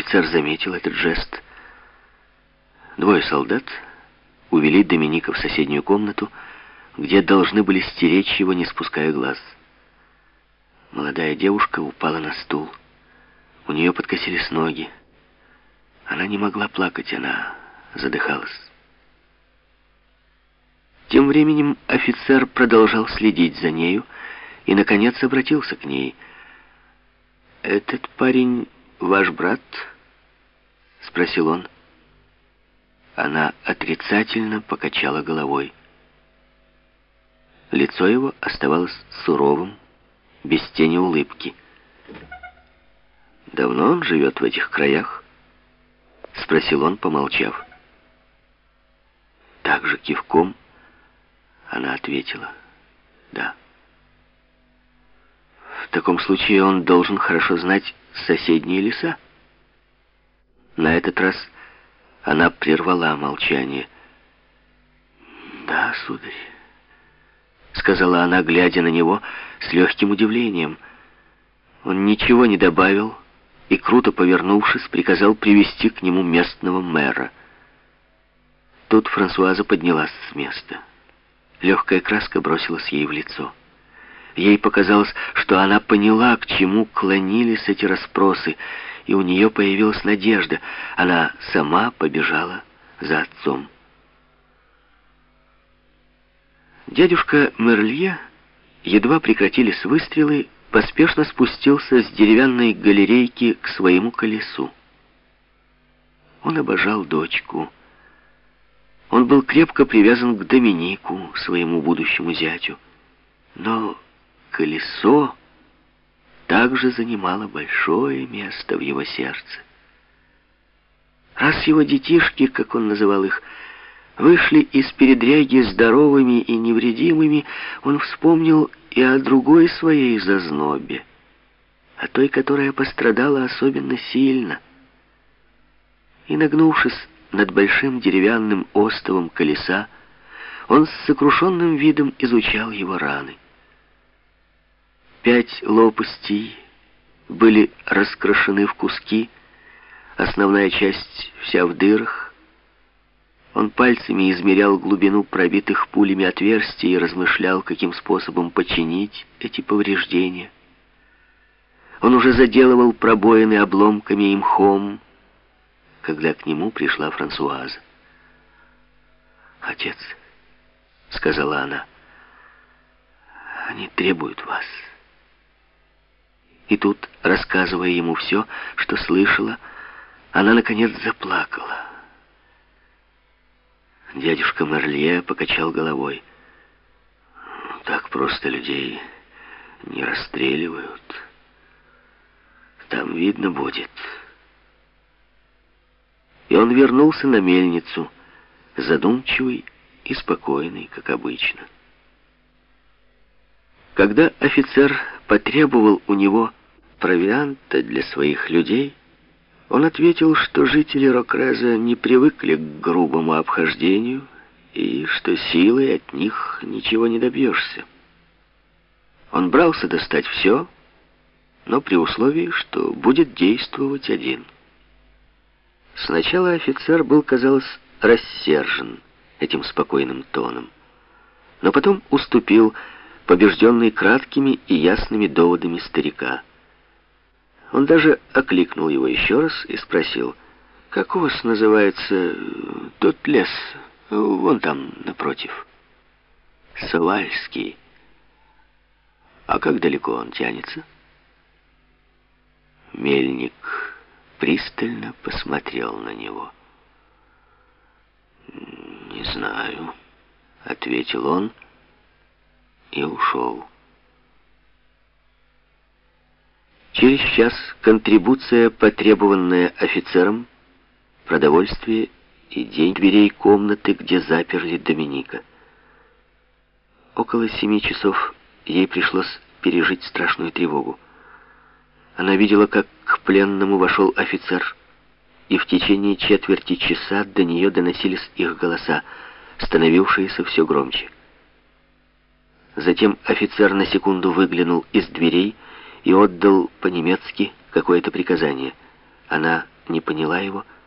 Офицер заметил этот жест. Двое солдат увели Доминика в соседнюю комнату, где должны были стеречь его, не спуская глаз. Молодая девушка упала на стул. У нее подкосились ноги. Она не могла плакать, она задыхалась. Тем временем офицер продолжал следить за нею и, наконец, обратился к ней. «Этот парень ваш брат?» — спросил он. Она отрицательно покачала головой. Лицо его оставалось суровым, без тени улыбки. «Давно он живет в этих краях?» — спросил он, помолчав. Так же кивком она ответила «да». В таком случае он должен хорошо знать соседние леса. На этот раз она прервала молчание. «Да, сударь», — сказала она, глядя на него с легким удивлением. Он ничего не добавил и, круто повернувшись, приказал привести к нему местного мэра. Тут Франсуаза поднялась с места. Легкая краска бросилась ей в лицо. Ей показалось, что она поняла, к чему клонились эти расспросы, и у нее появилась надежда. Она сама побежала за отцом. Дядюшка Мерлье, едва прекратились выстрелы, поспешно спустился с деревянной галерейки к своему колесу. Он обожал дочку. Он был крепко привязан к Доминику, своему будущему зятю. Но колесо также занимало большое место в его сердце. Раз его детишки, как он называл их, вышли из передряги здоровыми и невредимыми, он вспомнил и о другой своей зазнобе, о той, которая пострадала особенно сильно. И, нагнувшись над большим деревянным остовом колеса, он с сокрушенным видом изучал его раны. Пять лопастей были раскрошены в куски, основная часть вся в дырах. Он пальцами измерял глубину пробитых пулями отверстий и размышлял, каким способом починить эти повреждения. Он уже заделывал пробоины обломками и мхом, когда к нему пришла Франсуаза. «Отец», — сказала она, — «они требуют вас». И тут, рассказывая ему все, что слышала, она, наконец, заплакала. Дядюшка Мерлье покачал головой. «Так просто людей не расстреливают. Там видно будет». И он вернулся на мельницу, задумчивый и спокойный, как обычно. Когда офицер потребовал у него провианта для своих людей, он ответил, что жители Рокреза не привыкли к грубому обхождению и что силой от них ничего не добьешься. Он брался достать все, но при условии, что будет действовать один. Сначала офицер был, казалось, рассержен этим спокойным тоном, но потом уступил, побежденный краткими и ясными доводами старика. Он даже окликнул его еще раз и спросил, «Как у вас называется э, тот лес, вон там, напротив?» «Савальский». «А как далеко он тянется?» Мельник пристально посмотрел на него. «Не знаю», — ответил он и ушел. Через час контрибуция, потребованная офицером, продовольствие и день дверей комнаты, где заперли Доминика. Около семи часов ей пришлось пережить страшную тревогу. Она видела, как к пленному вошел офицер, и в течение четверти часа до нее доносились их голоса, становившиеся все громче. Затем офицер на секунду выглянул из дверей и отдал по-немецки какое-то приказание. Она не поняла его, —